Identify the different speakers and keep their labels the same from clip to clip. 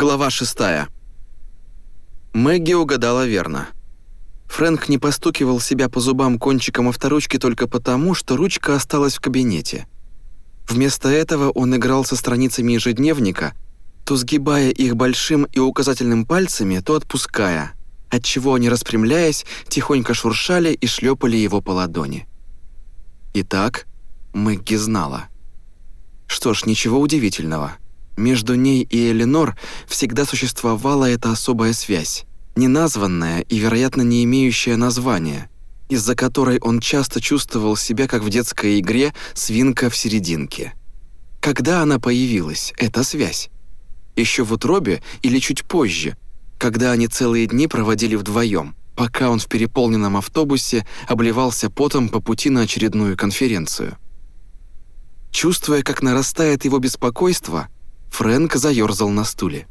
Speaker 1: Глава 6. Мэгги угадала верно. Фрэнк не постукивал себя по зубам кончиком авторучки только потому, что ручка осталась в кабинете. Вместо этого он играл со страницами ежедневника, то сгибая их большим и указательным пальцами, то отпуская, отчего они, распрямляясь, тихонько шуршали и шлепали его по ладони. Итак, Мэгги знала. Что ж, ничего удивительного. Между ней и Эленор всегда существовала эта особая связь, неназванная и, вероятно, не имеющая названия, из-за которой он часто чувствовал себя, как в детской игре «Свинка в серединке». Когда она появилась, эта связь? Еще в утробе или чуть позже, когда они целые дни проводили вдвоем, пока он в переполненном автобусе обливался потом по пути на очередную конференцию. Чувствуя, как нарастает его беспокойство, Фрэнк заерзал на стуле.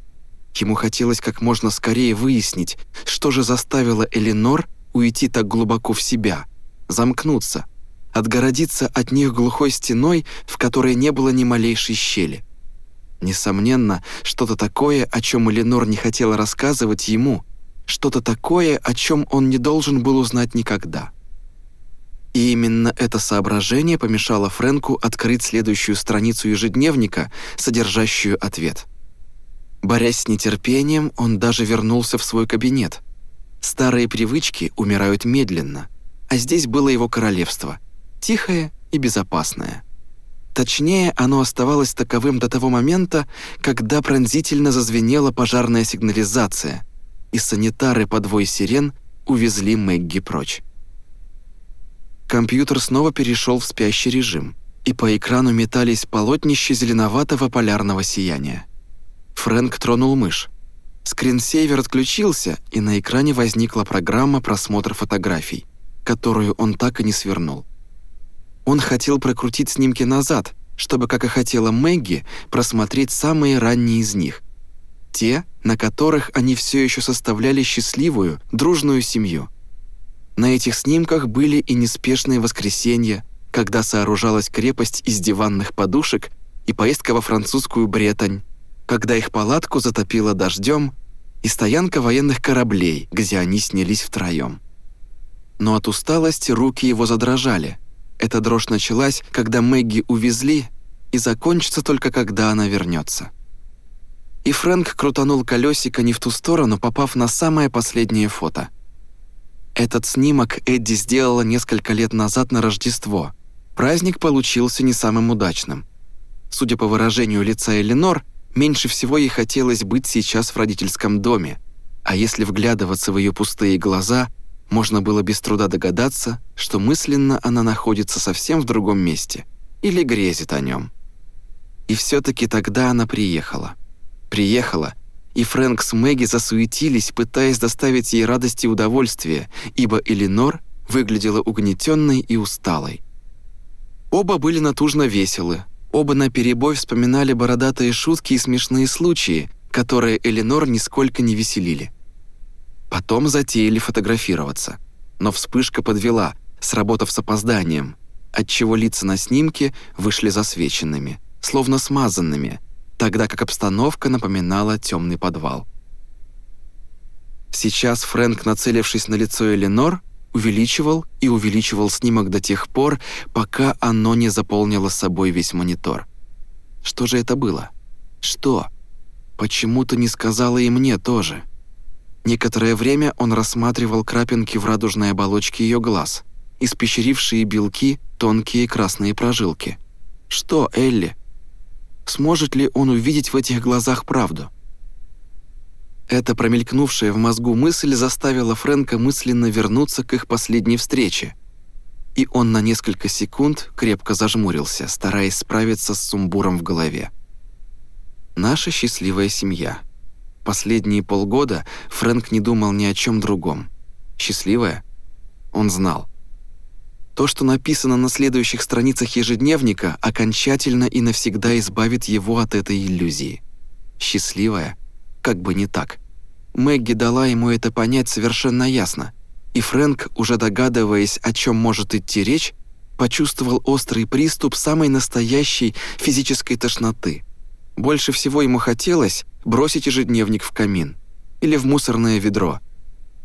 Speaker 1: Ему хотелось как можно скорее выяснить, что же заставило Эленор уйти так глубоко в себя, замкнуться, отгородиться от них глухой стеной, в которой не было ни малейшей щели. Несомненно, что-то такое, о чем Эленор не хотела рассказывать ему, что-то такое, о чем он не должен был узнать никогда. И именно это соображение помешало Фрэнку открыть следующую страницу ежедневника, содержащую ответ. Борясь с нетерпением, он даже вернулся в свой кабинет. Старые привычки умирают медленно, а здесь было его королевство, тихое и безопасное. Точнее, оно оставалось таковым до того момента, когда пронзительно зазвенела пожарная сигнализация, и санитары по двое сирен увезли Мэгги прочь. Компьютер снова перешел в спящий режим, и по экрану метались полотнища зеленоватого полярного сияния. Фрэнк тронул мышь. Скринсейвер отключился, и на экране возникла программа просмотра фотографий, которую он так и не свернул. Он хотел прокрутить снимки назад, чтобы, как и хотела Мэгги, просмотреть самые ранние из них. Те, на которых они все еще составляли счастливую, дружную семью – на этих снимках были и неспешные воскресенья, когда сооружалась крепость из диванных подушек и поездка во французскую Бретань, когда их палатку затопило дождем, и стоянка военных кораблей, где они снялись втроем. Но от усталости руки его задрожали. Эта дрожь началась, когда Мэгги увезли, и закончится только когда она вернется. И Фрэнк крутанул колесико не в ту сторону, попав на самое последнее фото – этот снимок Эдди сделала несколько лет назад на Рождество. Праздник получился не самым удачным. Судя по выражению лица Эленор, меньше всего ей хотелось быть сейчас в родительском доме, а если вглядываться в ее пустые глаза, можно было без труда догадаться, что мысленно она находится совсем в другом месте или грезит о нем. И все-таки тогда она приехала. Приехала и Фрэнк с Мэгги засуетились, пытаясь доставить ей радость и удовольствие, ибо Эленор выглядела угнетенной и усталой. Оба были натужно веселы, оба наперебой вспоминали бородатые шутки и смешные случаи, которые Эленор нисколько не веселили. Потом затеяли фотографироваться, но вспышка подвела, сработав с опозданием, отчего лица на снимке вышли засвеченными, словно смазанными – тогда как обстановка напоминала темный подвал. Сейчас Фрэнк, нацелившись на лицо Эленор, увеличивал и увеличивал снимок до тех пор, пока оно не заполнило собой весь монитор. Что же это было? Что? Почему ты не сказала и мне тоже? Некоторое время он рассматривал крапинки в радужной оболочке ее глаз, испещрившие белки, тонкие красные прожилки. «Что, Элли? Сможет ли он увидеть в этих глазах правду? Эта промелькнувшая в мозгу мысль заставила Фрэнка мысленно вернуться к их последней встрече. И он на несколько секунд крепко зажмурился, стараясь справиться с сумбуром в голове. Наша счастливая семья. Последние полгода Фрэнк не думал ни о чем другом. Счастливая? Он знал. То, что написано на следующих страницах ежедневника, окончательно и навсегда избавит его от этой иллюзии. Счастливая? Как бы не так. Мэгги дала ему это понять совершенно ясно, и Фрэнк, уже догадываясь, о чем может идти речь, почувствовал острый приступ самой настоящей физической тошноты. Больше всего ему хотелось бросить ежедневник в камин или в мусорное ведро,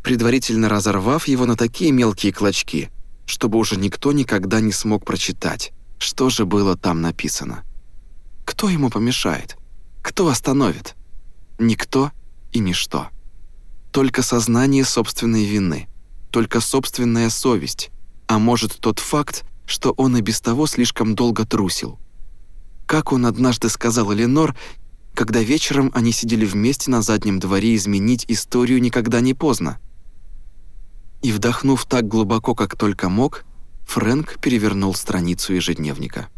Speaker 1: предварительно разорвав его на такие мелкие клочки, чтобы уже никто никогда не смог прочитать, что же было там написано. Кто ему помешает? Кто остановит? Никто и ничто. Только сознание собственной вины, только собственная совесть, а может тот факт, что он и без того слишком долго трусил. Как он однажды сказал Эленор, когда вечером они сидели вместе на заднем дворе изменить историю никогда не поздно. И вдохнув так глубоко, как только мог, Фрэнк перевернул страницу ежедневника.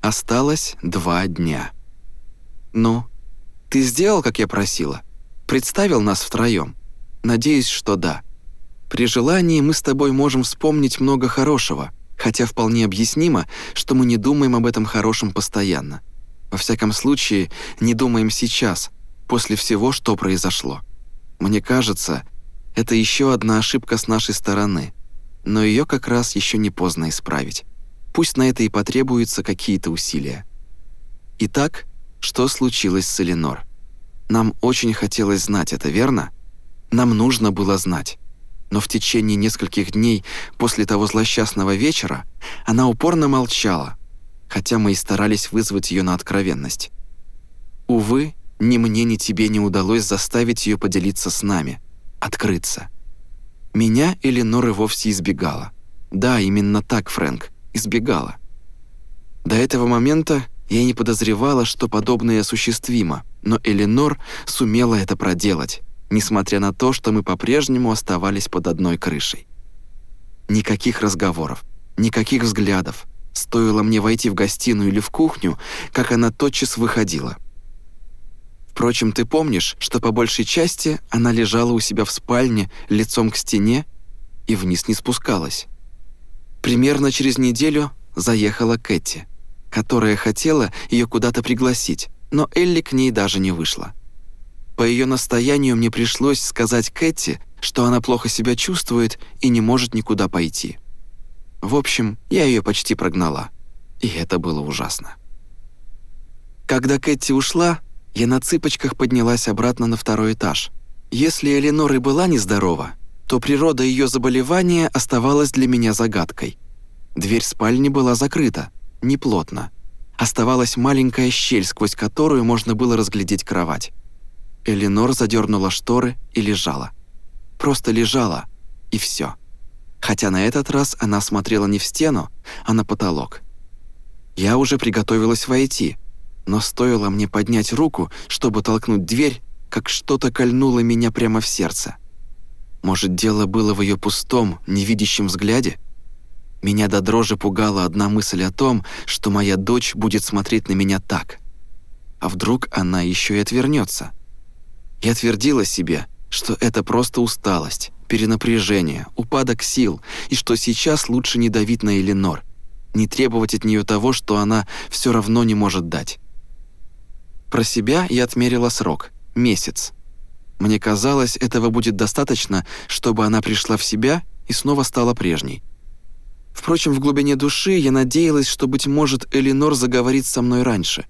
Speaker 1: Осталось два дня. «Ну, ты сделал, как я просила? Представил нас втроем? Надеюсь, что да. При желании мы с тобой можем вспомнить много хорошего, хотя вполне объяснимо, что мы не думаем об этом хорошем постоянно. Во всяком случае, не думаем сейчас, после всего, что произошло. Мне кажется, это еще одна ошибка с нашей стороны, но ее как раз еще не поздно исправить. Пусть на это и потребуются какие-то усилия. Итак, что случилось с Эленор? Нам очень хотелось знать это, верно? Нам нужно было знать. Но в течение нескольких дней после того злосчастного вечера она упорно молчала, хотя мы и старались вызвать ее на откровенность. Увы, ни мне, ни тебе не удалось заставить ее поделиться с нами – открыться. Меня Эленор и вовсе избегала. Да, именно так, Фрэнк, избегала. До этого момента я не подозревала, что подобное осуществимо, но Эленор сумела это проделать, несмотря на то, что мы по-прежнему оставались под одной крышей. Никаких разговоров, никаких взглядов. Стоило мне войти в гостиную или в кухню, как она тотчас выходила – Впрочем, ты помнишь, что по большей части она лежала у себя в спальне лицом к стене и вниз не спускалась. Примерно через неделю заехала Кэти, которая хотела ее куда-то пригласить, но Элли к ней даже не вышла. По ее настоянию мне пришлось сказать Кэти, что она плохо себя чувствует и не может никуда пойти. В общем, я ее почти прогнала, и это было ужасно. Когда Кэти ушла, я на цыпочках поднялась обратно на второй этаж. Если Эленор и была нездорова, то природа ее заболевания оставалась для меня загадкой. Дверь спальни была закрыта, неплотно. Оставалась маленькая щель, сквозь которую можно было разглядеть кровать. Эленор задернула шторы и лежала. Просто лежала, и все. Хотя на этот раз она смотрела не в стену, а на потолок. Я уже приготовилась войти, но стоило мне поднять руку, чтобы толкнуть дверь, как что-то кольнуло меня прямо в сердце. Может, дело было в ее пустом, невидящем взгляде? Меня до дрожи пугала одна мысль о том, что моя дочь будет смотреть на меня так. А вдруг она еще и отвернется? Я твердила себе, что это просто усталость, перенапряжение, упадок сил, и что сейчас лучше не давить на Эленор, не требовать от нее того, что она все равно не может дать. Про себя я отмерила срок – месяц. Мне казалось, этого будет достаточно, чтобы она пришла в себя и снова стала прежней. Впрочем, в глубине души я надеялась, что, быть может, Элинор заговорит со мной раньше.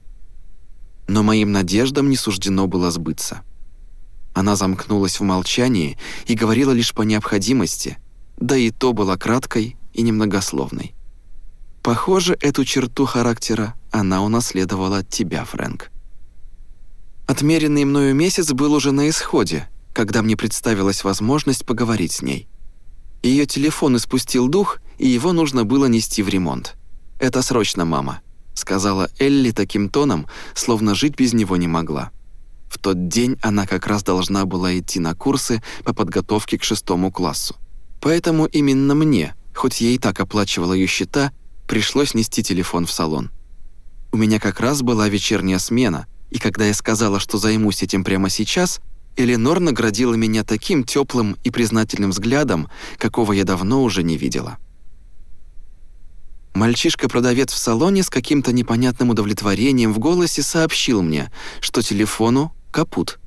Speaker 1: Но моим надеждам не суждено было сбыться. Она замкнулась в молчании и говорила лишь по необходимости, да и то была краткой и немногословной. Похоже, эту черту характера она унаследовала от тебя, Фрэнк. Отмеренный мною месяц был уже на исходе, когда мне представилась возможность поговорить с ней. Ее телефон испустил дух, и его нужно было нести в ремонт. «Это срочно, мама», — сказала Элли таким тоном, словно жить без него не могла. В тот день она как раз должна была идти на курсы по подготовке к шестому классу. Поэтому именно мне, хоть я и так оплачивала ее счета, пришлось нести телефон в салон. У меня как раз была вечерняя смена, и когда я сказала, что займусь этим прямо сейчас, Эленор наградила меня таким теплым и признательным взглядом, какого я давно уже не видела. Мальчишка-продавец в салоне с каким-то непонятным удовлетворением в голосе сообщил мне, что телефону капут.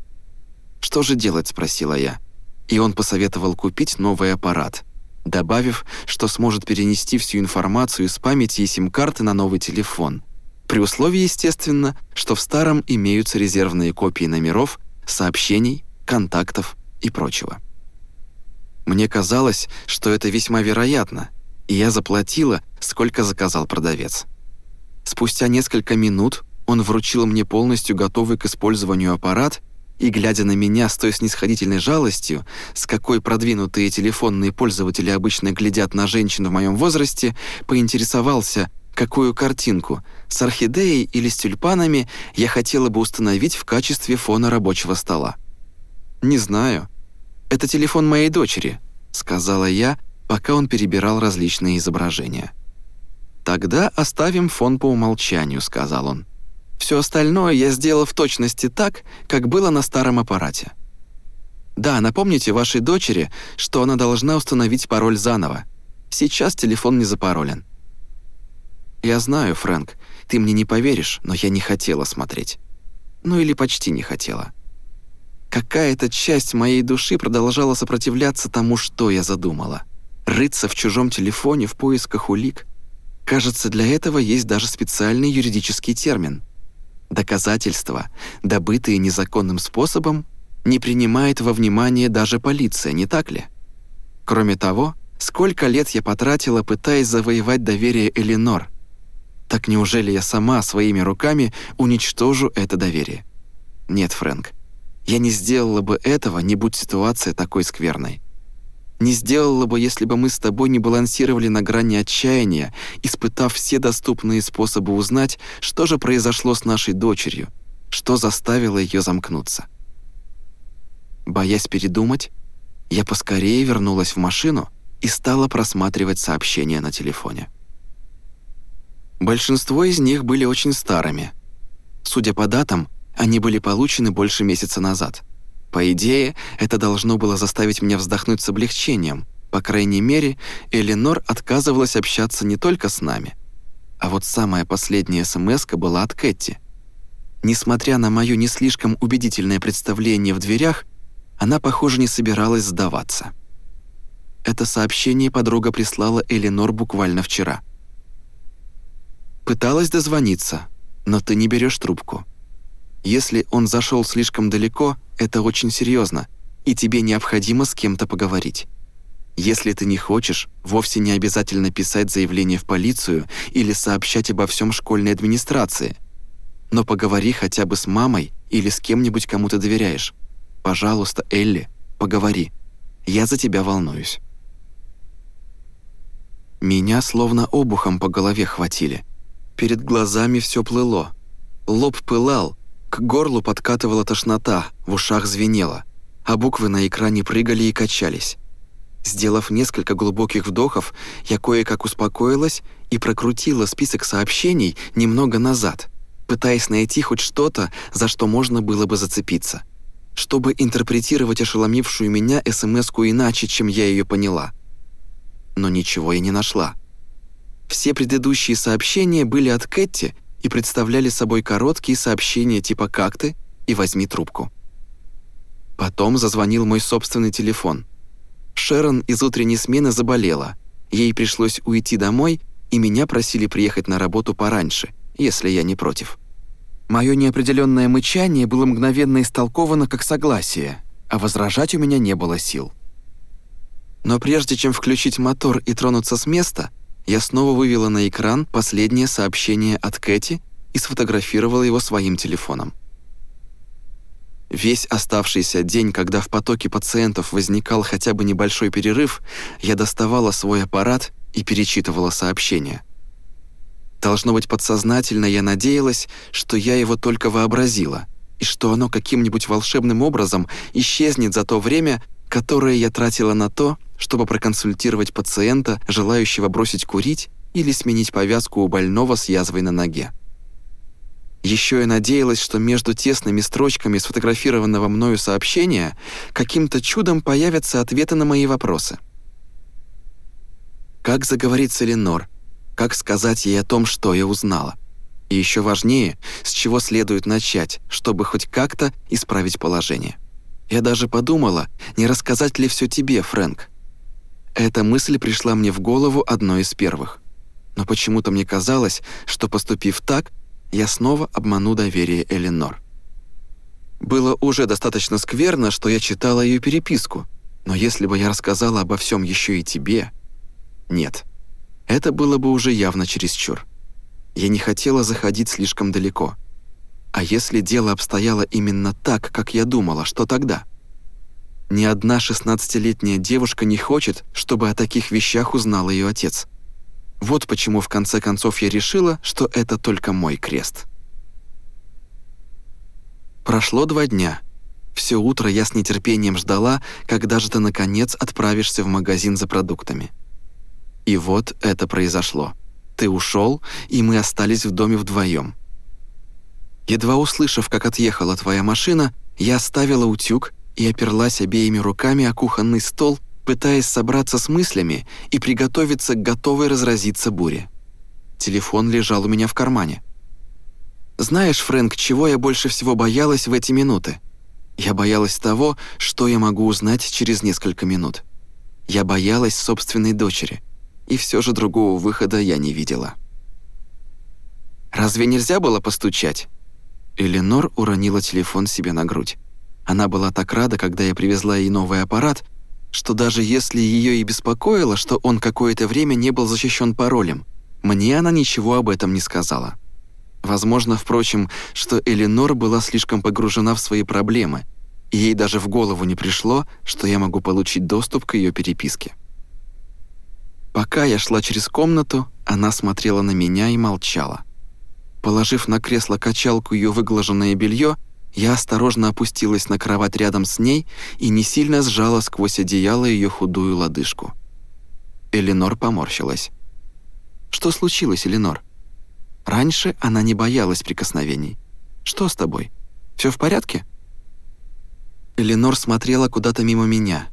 Speaker 1: «Что же делать?» – спросила я. И он посоветовал купить новый аппарат, добавив, что сможет перенести всю информацию из памяти и сим-карты на новый телефон – При условии, естественно, что в старом имеются резервные копии номеров, сообщений, контактов и прочего. Мне казалось, что это весьма вероятно, и я заплатила, сколько заказал продавец. Спустя несколько минут он вручил мне полностью готовый к использованию аппарат и, глядя на меня с той снисходительной жалостью, с какой продвинутые телефонные пользователи обычно глядят на женщин в моем возрасте, поинтересовался, какую картинку с орхидеей или с тюльпанами я хотела бы установить в качестве фона рабочего стола. «Не знаю. Это телефон моей дочери», — сказала я, пока он перебирал различные изображения. «Тогда оставим фон по умолчанию», — сказал он. Все остальное я сделал в точности так, как было на старом аппарате. Да, напомните вашей дочери, что она должна установить пароль заново. Сейчас телефон не запаролен. Я знаю, Фрэнк, ты мне не поверишь, но я не хотела смотреть. Ну или почти не хотела. Какая-то часть моей души продолжала сопротивляться тому, что я задумала. Рыться в чужом телефоне в поисках улик. Кажется, для этого есть даже специальный юридический термин — Доказательства, добытые незаконным способом, не принимает во внимание даже полиция, не так ли? Кроме того, сколько лет я потратила, пытаясь завоевать доверие Эленор. Так неужели я сама своими руками уничтожу это доверие? Нет, Фрэнк, я не сделала бы этого, не будь ситуация такой скверной не сделала бы, если бы мы с тобой не балансировали на грани отчаяния, испытав все доступные способы узнать, что же произошло с нашей дочерью, что заставило ее замкнуться. Боясь передумать, я поскорее вернулась в машину и стала просматривать сообщения на телефоне. Большинство из них были очень старыми. Судя по датам, они были получены больше месяца назад — по идее, это должно было заставить меня вздохнуть с облегчением. По крайней мере, Эленор отказывалась общаться не только с нами. А вот самая последняя смс была от Кэти. Несмотря на моё не слишком убедительное представление в дверях, она, похоже, не собиралась сдаваться. Это сообщение подруга прислала Эленор буквально вчера. «Пыталась дозвониться, но ты не берешь трубку. Если он зашел слишком далеко, это очень серьезно, и тебе необходимо с кем-то поговорить. Если ты не хочешь, вовсе не обязательно писать заявление в полицию или сообщать обо всем школьной администрации. Но поговори хотя бы с мамой или с кем-нибудь, кому ты доверяешь. Пожалуйста, Элли, поговори. Я за тебя волнуюсь. Меня словно обухом по голове хватили. Перед глазами все плыло. Лоб пылал, к горлу подкатывала тошнота, в ушах звенело, а буквы на экране прыгали и качались. Сделав несколько глубоких вдохов, я кое-как успокоилась и прокрутила список сообщений немного назад, пытаясь найти хоть что-то, за что можно было бы зацепиться, чтобы интерпретировать ошеломившую меня смс иначе, чем я ее поняла. Но ничего я не нашла. Все предыдущие сообщения были от Кэти и представляли собой короткие сообщения типа «Как ты?» и «Возьми трубку». Потом зазвонил мой собственный телефон. Шерон из утренней смены заболела. Ей пришлось уйти домой, и меня просили приехать на работу пораньше, если я не против. Мое неопределенное мычание было мгновенно истолковано как согласие, а возражать у меня не было сил. Но прежде чем включить мотор и тронуться с места, я снова вывела на экран последнее сообщение от Кэти и сфотографировала его своим телефоном. Весь оставшийся день, когда в потоке пациентов возникал хотя бы небольшой перерыв, я доставала свой аппарат и перечитывала сообщения. Должно быть, подсознательно я надеялась, что я его только вообразила, и что оно каким-нибудь волшебным образом исчезнет за то время, которое я тратила на то, чтобы проконсультировать пациента, желающего бросить курить или сменить повязку у больного с язвой на ноге. Еще я надеялась, что между тесными строчками сфотографированного мною сообщения каким-то чудом появятся ответы на мои вопросы. Как заговорить с Эленор? Как сказать ей о том, что я узнала? И еще важнее, с чего следует начать, чтобы хоть как-то исправить положение. Я даже подумала, не рассказать ли все тебе, Фрэнк. Эта мысль пришла мне в голову одной из первых. Но почему-то мне казалось, что поступив так, я снова обману доверие Эленор. Было уже достаточно скверно, что я читала ее переписку, но если бы я рассказала обо всем еще и тебе... Нет, это было бы уже явно чересчур. Я не хотела заходить слишком далеко. А если дело обстояло именно так, как я думала, что тогда? Ни одна шестнадцатилетняя девушка не хочет, чтобы о таких вещах узнал ее отец. Вот почему в конце концов я решила, что это только мой крест. Прошло два дня. Все утро я с нетерпением ждала, когда же ты наконец отправишься в магазин за продуктами. И вот это произошло. Ты ушел, и мы остались в доме вдвоем. Едва услышав, как отъехала твоя машина, я оставила утюг и оперлась обеими руками о кухонный стол, пытаясь собраться с мыслями и приготовиться к готовой разразиться буре. Телефон лежал у меня в кармане. Знаешь, Фрэнк, чего я больше всего боялась в эти минуты? Я боялась того, что я могу узнать через несколько минут. Я боялась собственной дочери, и все же другого выхода я не видела. «Разве нельзя было постучать?» Эленор уронила телефон себе на грудь. Она была так рада, когда я привезла ей новый аппарат, что даже если ее и беспокоило, что он какое-то время не был защищен паролем, мне она ничего об этом не сказала. Возможно, впрочем, что Эленор была слишком погружена в свои проблемы, и ей даже в голову не пришло, что я могу получить доступ к ее переписке. Пока я шла через комнату, она смотрела на меня и молчала. Положив на кресло качалку ее выглаженное белье, я осторожно опустилась на кровать рядом с ней и не сильно сжала сквозь одеяло ее худую лодыжку. Эленор поморщилась. «Что случилось, Эленор?» Раньше она не боялась прикосновений. «Что с тобой? Все в порядке?» Эленор смотрела куда-то мимо меня.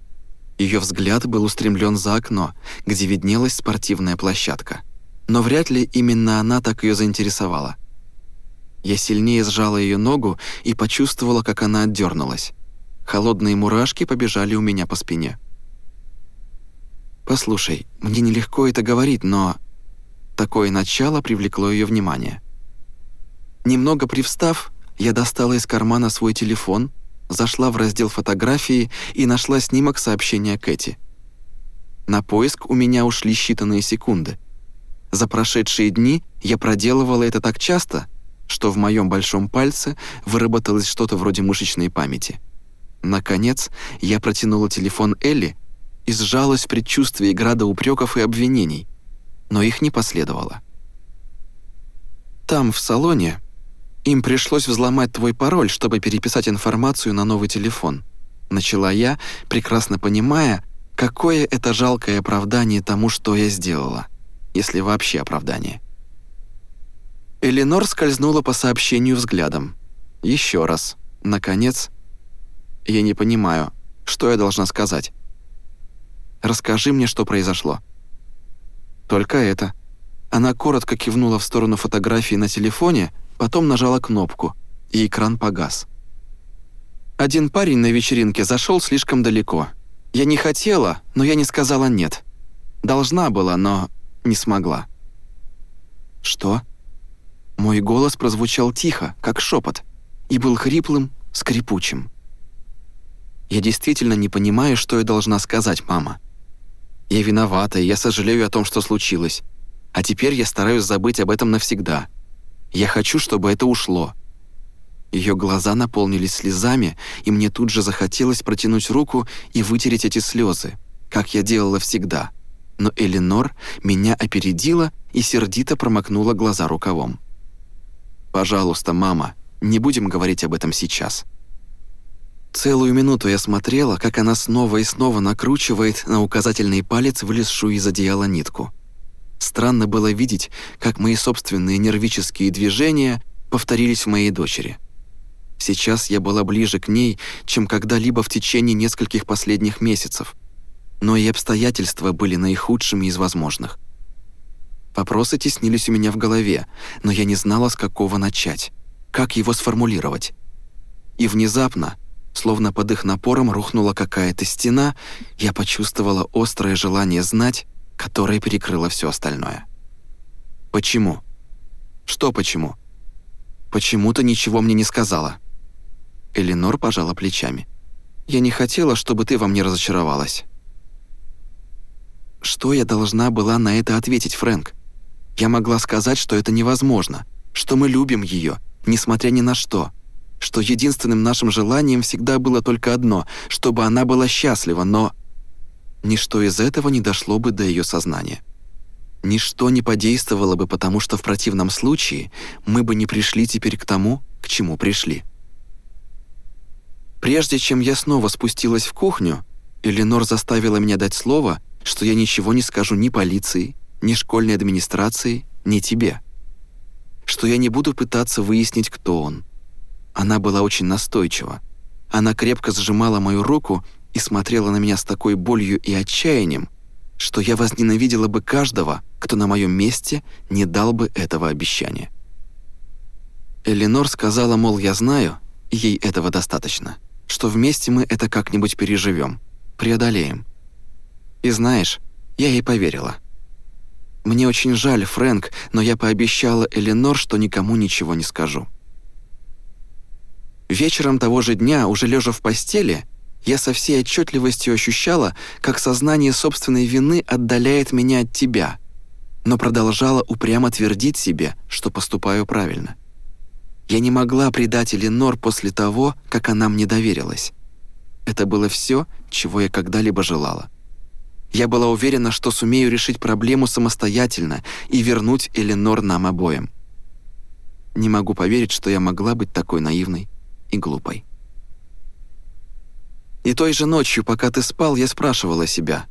Speaker 1: Ее взгляд был устремлен за окно, где виднелась спортивная площадка. Но вряд ли именно она так ее заинтересовала. Я сильнее сжала ее ногу и почувствовала, как она отдернулась. Холодные мурашки побежали у меня по спине. «Послушай, мне нелегко это говорить, но...» Такое начало привлекло ее внимание. Немного привстав, я достала из кармана свой телефон, зашла в раздел фотографии и нашла снимок сообщения Кэти. На поиск у меня ушли считанные секунды. За прошедшие дни я проделывала это так часто, что в моем большом пальце выработалось что-то вроде мышечной памяти. Наконец, я протянула телефон Элли и сжалась в предчувствии града упреков и обвинений, но их не последовало. Там, в салоне, им пришлось взломать твой пароль, чтобы переписать информацию на новый телефон. Начала я, прекрасно понимая, какое это жалкое оправдание тому, что я сделала, если вообще оправдание. Эленор скользнула по сообщению взглядом. Еще раз. Наконец. Я не понимаю, что я должна сказать. Расскажи мне, что произошло. Только это. Она коротко кивнула в сторону фотографии на телефоне, потом нажала кнопку, и экран погас. Один парень на вечеринке зашел слишком далеко. Я не хотела, но я не сказала «нет». Должна была, но не смогла. «Что?» Мой голос прозвучал тихо, как шепот, и был хриплым, скрипучим. «Я действительно не понимаю, что я должна сказать, мама. Я виновата, и я сожалею о том, что случилось. А теперь я стараюсь забыть об этом навсегда. Я хочу, чтобы это ушло». Ее глаза наполнились слезами, и мне тут же захотелось протянуть руку и вытереть эти слезы, как я делала всегда. Но Эленор меня опередила и сердито промокнула глаза рукавом. «Пожалуйста, мама, не будем говорить об этом сейчас». Целую минуту я смотрела, как она снова и снова накручивает на указательный палец вылезшую из одеяла нитку. Странно было видеть, как мои собственные нервические движения повторились в моей дочери. Сейчас я была ближе к ней, чем когда-либо в течение нескольких последних месяцев. Но и обстоятельства были наихудшими из возможных. Вопросы теснились у меня в голове, но я не знала, с какого начать, как его сформулировать. И внезапно, словно под их напором рухнула какая-то стена, я почувствовала острое желание знать, которое перекрыло все остальное. Почему? Что почему? Почему ты ничего мне не сказала?» Эленор пожала плечами. «Я не хотела, чтобы ты во мне разочаровалась». Что я должна была на это ответить, Фрэнк? Я могла сказать, что это невозможно, что мы любим ее, несмотря ни на что, что единственным нашим желанием всегда было только одно, чтобы она была счастлива, но... Ничто из этого не дошло бы до ее сознания. Ничто не подействовало бы, потому что в противном случае мы бы не пришли теперь к тому, к чему пришли. Прежде чем я снова спустилась в кухню, Эленор заставила меня дать слово, что я ничего не скажу ни полиции, ни школьной администрации, ни тебе. Что я не буду пытаться выяснить, кто он. Она была очень настойчива. Она крепко сжимала мою руку и смотрела на меня с такой болью и отчаянием, что я возненавидела бы каждого, кто на моем месте не дал бы этого обещания. Эленор сказала, мол, я знаю, ей этого достаточно, что вместе мы это как-нибудь переживем, преодолеем. И знаешь, я ей поверила. Мне очень жаль, Фрэнк, но я пообещала Эленор, что никому ничего не скажу. Вечером того же дня, уже лежа в постели, я со всей отчетливостью ощущала, как сознание собственной вины отдаляет меня от тебя, но продолжала упрямо твердить себе, что поступаю правильно. Я не могла предать Эленор после того, как она мне доверилась. Это было все, чего я когда-либо желала. Я была уверена, что сумею решить проблему самостоятельно и вернуть Эленор нам обоим. Не могу поверить, что я могла быть такой наивной и глупой. И той же ночью, пока ты спал, я спрашивала себя,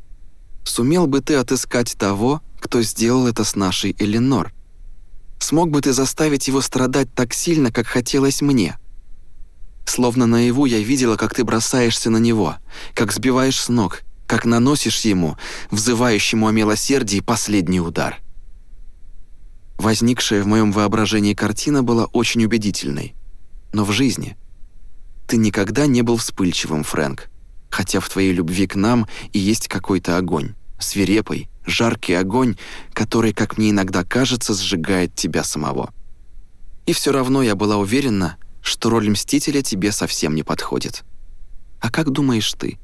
Speaker 1: сумел бы ты отыскать того, кто сделал это с нашей Эленор? Смог бы ты заставить его страдать так сильно, как хотелось мне? Словно наяву я видела, как ты бросаешься на него, как сбиваешь с ног, как наносишь ему, взывающему о милосердии, последний удар. Возникшая в моем воображении картина была очень убедительной. Но в жизни ты никогда не был вспыльчивым, Фрэнк, хотя в твоей любви к нам и есть какой-то огонь, свирепый, жаркий огонь, который, как мне иногда кажется, сжигает тебя самого. И все равно я была уверена, что роль мстителя тебе совсем не подходит. А как думаешь ты?»